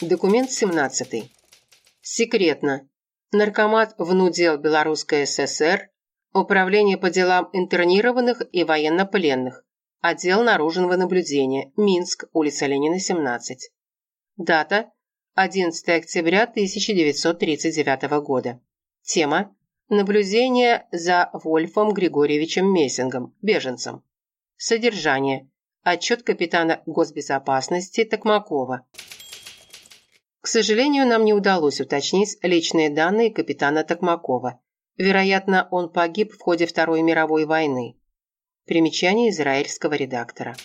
Документ 17. Секретно. Наркомат внудел Белорусской ССР, Управление по делам интернированных и военнопленных, отдел наружного наблюдения, Минск, улица Ленина, 17. Дата 11 октября 1939 года. Тема Наблюдение за Вольфом Григорьевичем Мессингом, беженцем. Содержание. Отчет капитана госбезопасности Токмакова. К сожалению, нам не удалось уточнить личные данные капитана Токмакова. Вероятно, он погиб в ходе Второй мировой войны. Примечание израильского редактора.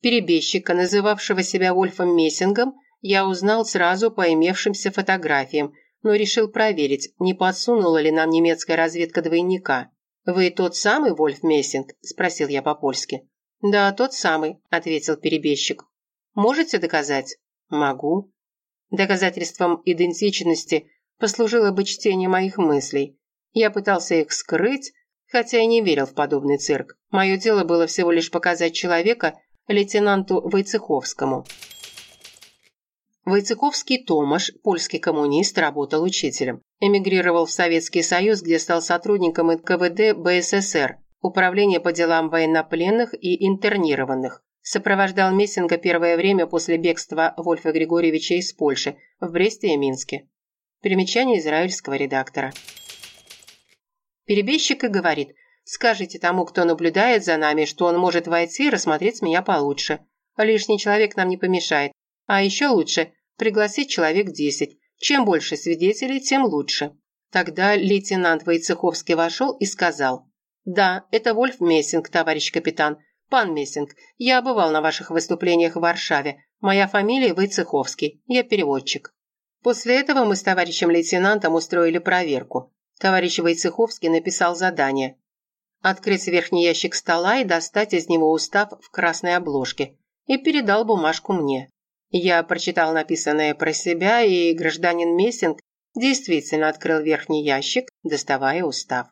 Перебежчика, называвшего себя Вольфом Мессингом, я узнал сразу по имевшимся фотографиям, но решил проверить, не подсунула ли нам немецкая разведка двойника. «Вы тот самый Вольф Мессинг?» – спросил я по-польски. «Да, тот самый», – ответил перебежчик. «Можете доказать?» «Могу». Доказательством идентичности послужило бы чтение моих мыслей. Я пытался их скрыть, хотя и не верил в подобный цирк. Мое дело было всего лишь показать человека лейтенанту Войцеховскому. Войцеховский Томаш, польский коммунист, работал учителем. Эмигрировал в Советский Союз, где стал сотрудником НКВД БССР, Управления по делам военнопленных и интернированных. Сопровождал Мессинга первое время после бегства Вольфа Григорьевича из Польши в Бресте и Минске. Примечание израильского редактора. Перебежчик и говорит, скажите тому, кто наблюдает за нами, что он может войти и рассмотреть меня получше. Лишний человек нам не помешает. А еще лучше пригласить человек десять. Чем больше свидетелей, тем лучше. Тогда лейтенант Войцеховский вошел и сказал, «Да, это Вольф Мессинг, товарищ капитан. Пан Мессинг, я бывал на ваших выступлениях в Варшаве. Моя фамилия Войцеховский, я переводчик». После этого мы с товарищем лейтенантом устроили проверку. Товарищ Войцеховский написал задание. Открыть верхний ящик стола и достать из него устав в красной обложке. И передал бумажку мне. Я прочитал написанное про себя, и гражданин Мессинг действительно открыл верхний ящик, доставая устав.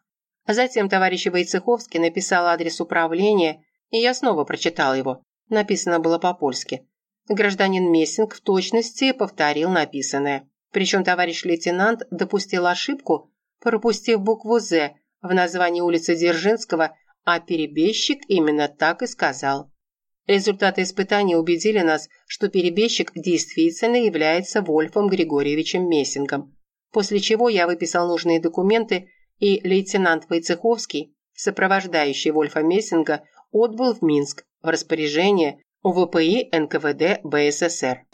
Затем товарищ Войцеховский написал адрес управления, и я снова прочитал его. Написано было по-польски. Гражданин Мессинг в точности повторил написанное. Причем товарищ лейтенант допустил ошибку, пропустив букву «З» в названии улицы Дзержинского, а перебежчик именно так и сказал. Результаты испытаний убедили нас, что перебежчик действительно является Вольфом Григорьевичем Мессингом, после чего я выписал нужные документы, и лейтенант Войцеховский, сопровождающий Вольфа Мессинга, отбыл в Минск в распоряжение УВПИ НКВД БССР.